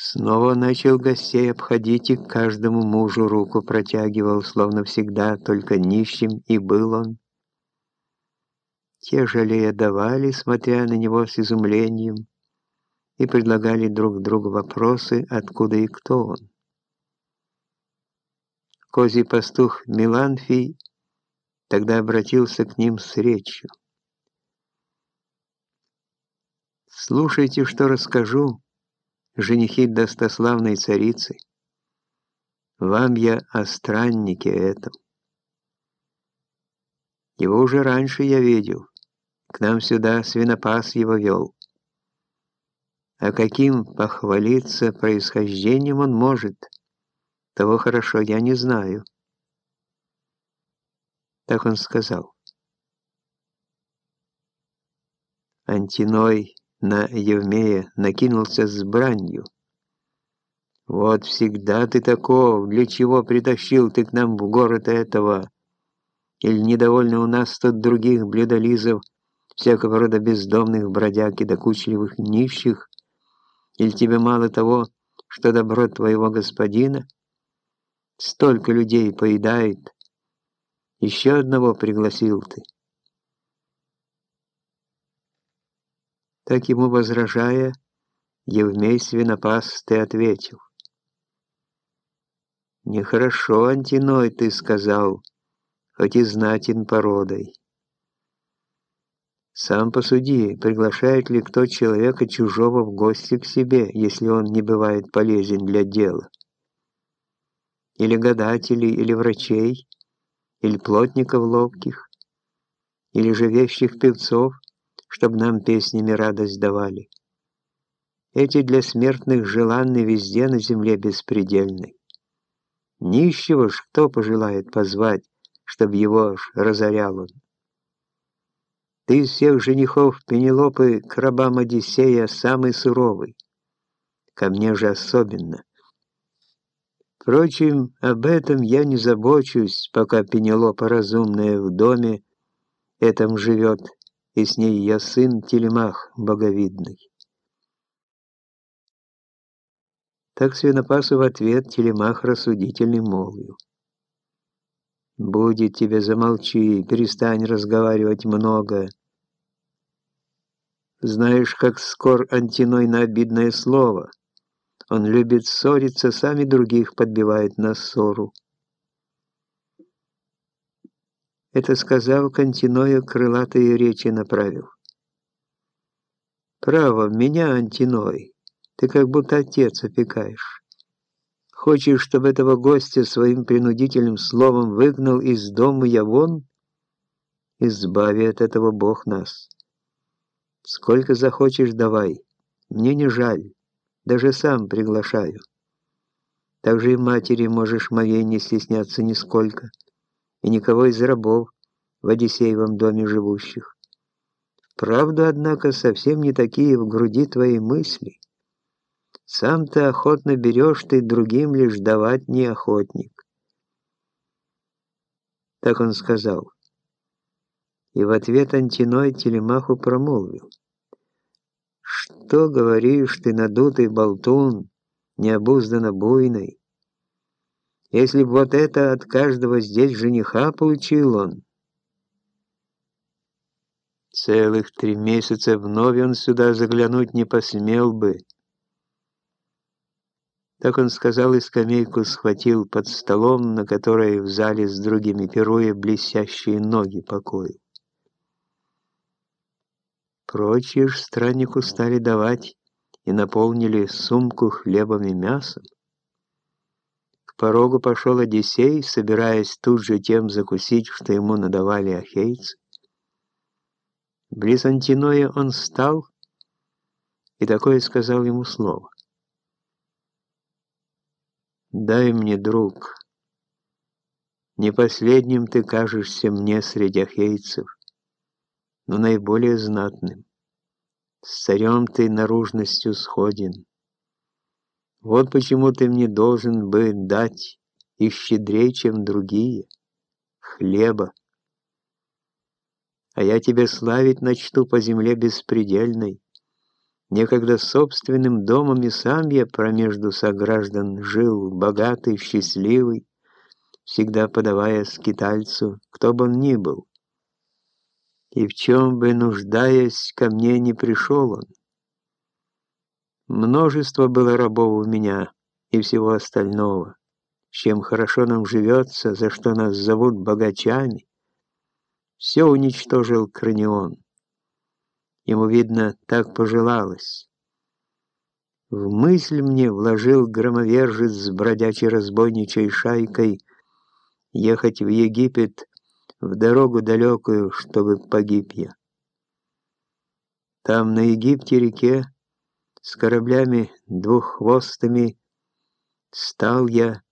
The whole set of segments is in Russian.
Снова начал гостей обходить и к каждому мужу руку протягивал, словно всегда, только нищим и был он. Те, жалея, давали, смотря на него с изумлением, и предлагали друг другу вопросы, откуда и кто он. Козий пастух Миланфий тогда обратился к ним с речью. «Слушайте, что расскажу, женихи достославной царицы. Вам я о страннике этом. Его уже раньше я видел, к нам сюда свинопас его вел. А каким похвалиться происхождением он может, того хорошо я не знаю. Так он сказал. Антиной на Евмея накинулся с бранью. «Вот всегда ты таков, для чего притащил ты к нам в город этого? Или недовольно у нас тут других блюдолизов, всякого рода бездомных бродяг и докучливых нищих? Или тебе мало того, что добро твоего господина? Столько людей поедает. Еще одного пригласил ты». Так ему возражая, Евмей свинопас, ты ответил. «Нехорошо, Антиной, ты сказал, хоть и знатен породой. Сам посуди, приглашает ли кто человека чужого в гости к себе, если он не бывает полезен для дела? Или гадателей, или врачей, или плотников ловких, или же вещих певцов, чтоб нам песнями радость давали. Эти для смертных желанны везде на земле беспредельны. Нищего ж кто пожелает позвать, чтоб его ж разорял он. Ты из всех женихов Пенелопы к рабам Одиссея самый суровый. Ко мне же особенно. Впрочем, об этом я не забочусь, пока Пенелопа разумная в доме этом живет, и с ней я сын Телемах боговидный. Так свинопасу в ответ Телемах рассудительный молвил. «Будет тебе, замолчи, перестань разговаривать много. Знаешь, как скор Антиной на обидное слово. Он любит ссориться, сами других подбивает на ссору. Это сказав, Антиною крылатые речи направил. «Право, меня, Антиной, ты как будто отец опекаешь. Хочешь, чтобы этого гостя своим принудительным словом выгнал из дома я вон? Избави от этого Бог нас. Сколько захочешь, давай. Мне не жаль, даже сам приглашаю. Также и матери можешь моей не стесняться нисколько» и никого из рабов в Одиссеевом доме живущих. Правда, однако, совсем не такие в груди твои мысли. Сам-то охотно берешь ты, другим лишь давать не охотник. Так он сказал. И в ответ Антиной Телемаху промолвил. «Что говоришь ты, надутый болтун, необузданно буйный? Если б вот это от каждого здесь жениха получил он. Целых три месяца вновь он сюда заглянуть не посмел бы. Так он сказал и скамейку схватил под столом, на которой в зале с другими пируя блестящие ноги покоил. Прочие ж страннику стали давать и наполнили сумку хлебом и мясом порогу пошел Одиссей, собираясь тут же тем закусить, что ему надавали ахейцы. Близ Антиноя он встал и такое сказал ему слово. «Дай мне, друг, не последним ты кажешься мне среди ахейцев, но наиболее знатным. С царем ты наружностью сходен». Вот почему ты мне должен бы дать и щедрее, чем другие, хлеба. А я тебя славить начну по земле беспредельной, Некогда собственным домом и сам я промежду сограждан жил, богатый, счастливый, всегда подавая скитальцу, кто бы он ни был. И в чем бы, нуждаясь, ко мне не пришел он. Множество было рабов у меня и всего остального, чем хорошо нам живется, за что нас зовут богачами. Все уничтожил Кранион. Ему, видно, так пожелалось. В мысль мне вложил громовержец с бродячей разбойничей шайкой ехать в Египет в дорогу далекую, чтобы погиб я. Там, на Египте реке, с кораблями двуххвостами, стал я,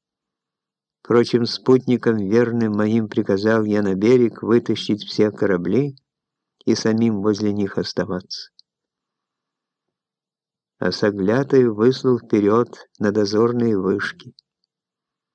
прочим спутникам верным моим приказал я на берег вытащить все корабли, и самим возле них оставаться. А соглятый выслал вперед на дозорные вышки.